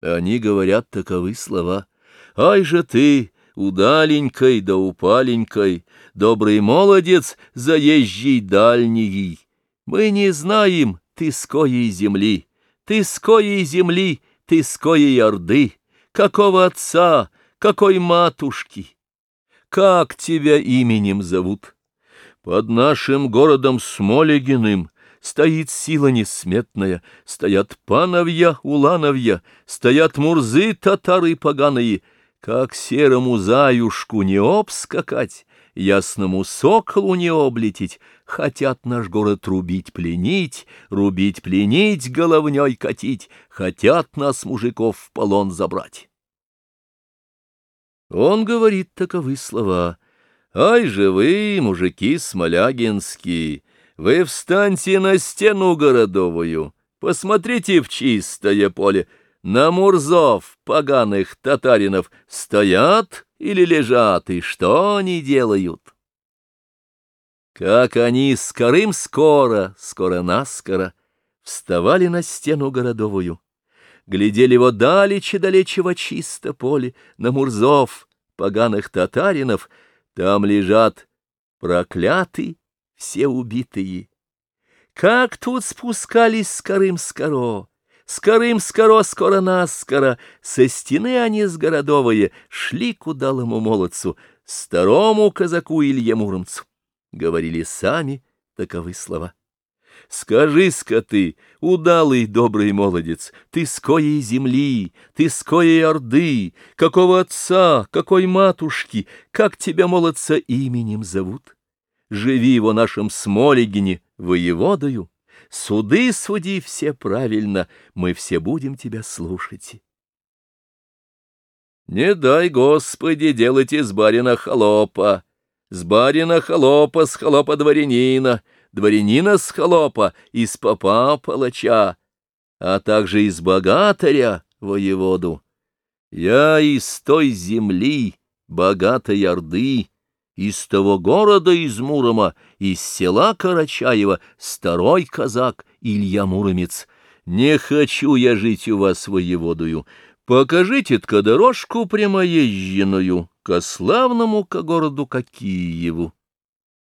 Они говорят таковы слова. Ай же ты, удаленькой да упаленькой, добрый молодец, заезжий дальний. Мы не знаем, ты с коей земли, ты с коей земли, ты с коей орды, какого отца, какой матушки. Как тебя именем зовут? Под нашим городом Смолегиным Стоит сила несметная, стоят пановья, улановья, Стоят мурзы, татары поганые. Как серому заюшку не обскакать, Ясному соколу не облететь, Хотят наш город рубить, пленить, Рубить, пленить, головней катить, Хотят нас, мужиков, в полон забрать. Он говорит таковы слова. «Ай же мужики смолягинские!» Вы встаньте на стену городовую, посмотрите в чистое поле. На Мурзов, поганых татаринов, стоят или лежат, и что они делают? Как они скорым скоро, скоро наскоро, вставали на стену городовую, глядели его далече далече во чисто поле, на Мурзов, поганых татаринов, там лежат проклятый, все убитые. Как тут спускались с Карым-скоро, с Карым-скоро скоро-наскоро, со стены они с городовые шли к удалому молодцу, старому казаку Илье Муромцу. Говорили сами таковы слова. Скажи-ска ты, удалый добрый молодец, ты с коей земли, ты с коей орды, какого отца, какой матушки, как тебя, молодца, именем зовут? Живи его нашим Смолегине воеводою, суды суди все правильно, мы все будем тебя слушать. Не дай, Господи, делать из барина холопа, с барина холопа, с холопа дворянина, дворянина с холопа, из попа палача, а также из богатыря воеводу. Я из той земли, богатой Орды, из того города, из Мурома, из села Карачаева, старой казак Илья Муромец. Не хочу я жить у вас воеводую. Покажите-тка дорожку прямоезженную ко славному ко городу Кокиеву.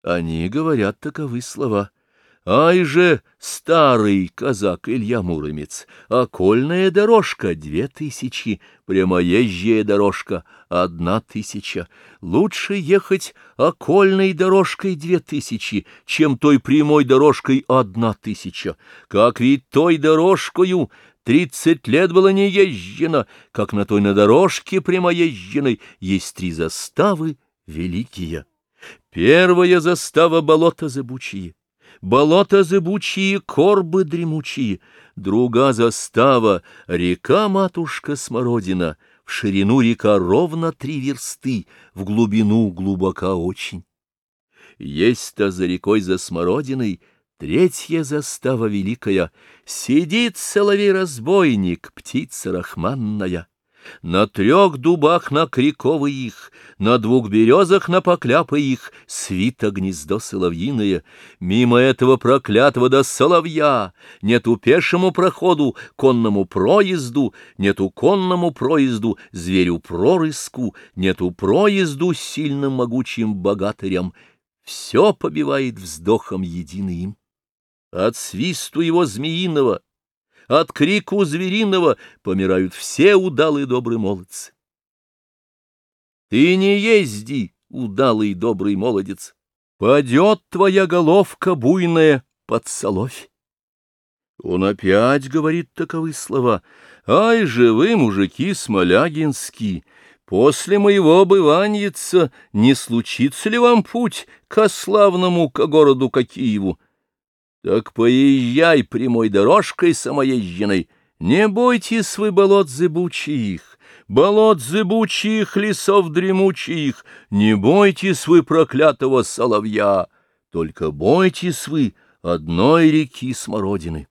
Они говорят таковы слова. Ай же, старый казак Илья Муромец, окольная дорожка — две тысячи, прямоезжая дорожка — одна тысяча. Лучше ехать окольной дорожкой две тысячи, чем той прямой дорожкой одна тысяча. Как ведь той дорожкою тридцать лет было не езжено, как на той на дорожке прямоезженной есть три заставы великие. Первая застава — болото зыбучие болота зыбучие, корбы дремучие, друга застава, река-матушка Смородина, в ширину река ровно три версты, в глубину глубока очень. Есть-то за рекой за Смородиной третья застава великая, сидит соловей-разбойник, птица рахманная. На трех дубах на криковы их, на двух березах на покляпы их, свито гнездо соловьиное. Мимо этого проклятого до соловья нету пешему проходу, конному проезду, нету конному проезду, зверю прорыску, нету проезду сильным могучим богатырям. Все побивает вздохом единым. От свисту его змеиного, от крику звериного помирают все удалые добрые молодцы. Ты не езди, удалый добрый молодец, падет твоя головка буйная под соловь. Он опять говорит таковы слова. «Ай же вы, мужики смолягинские, после моего бываньица не случится ли вам путь ко славному, ко городу, ко Киеву? Так поезжай прямой дорожкой самоезженной, не бойтесь вы болот зыбучих, болот зыбучих, лесов дремучих, не бойтесь вы проклятого соловья, только бойтесь вы одной реки смородины.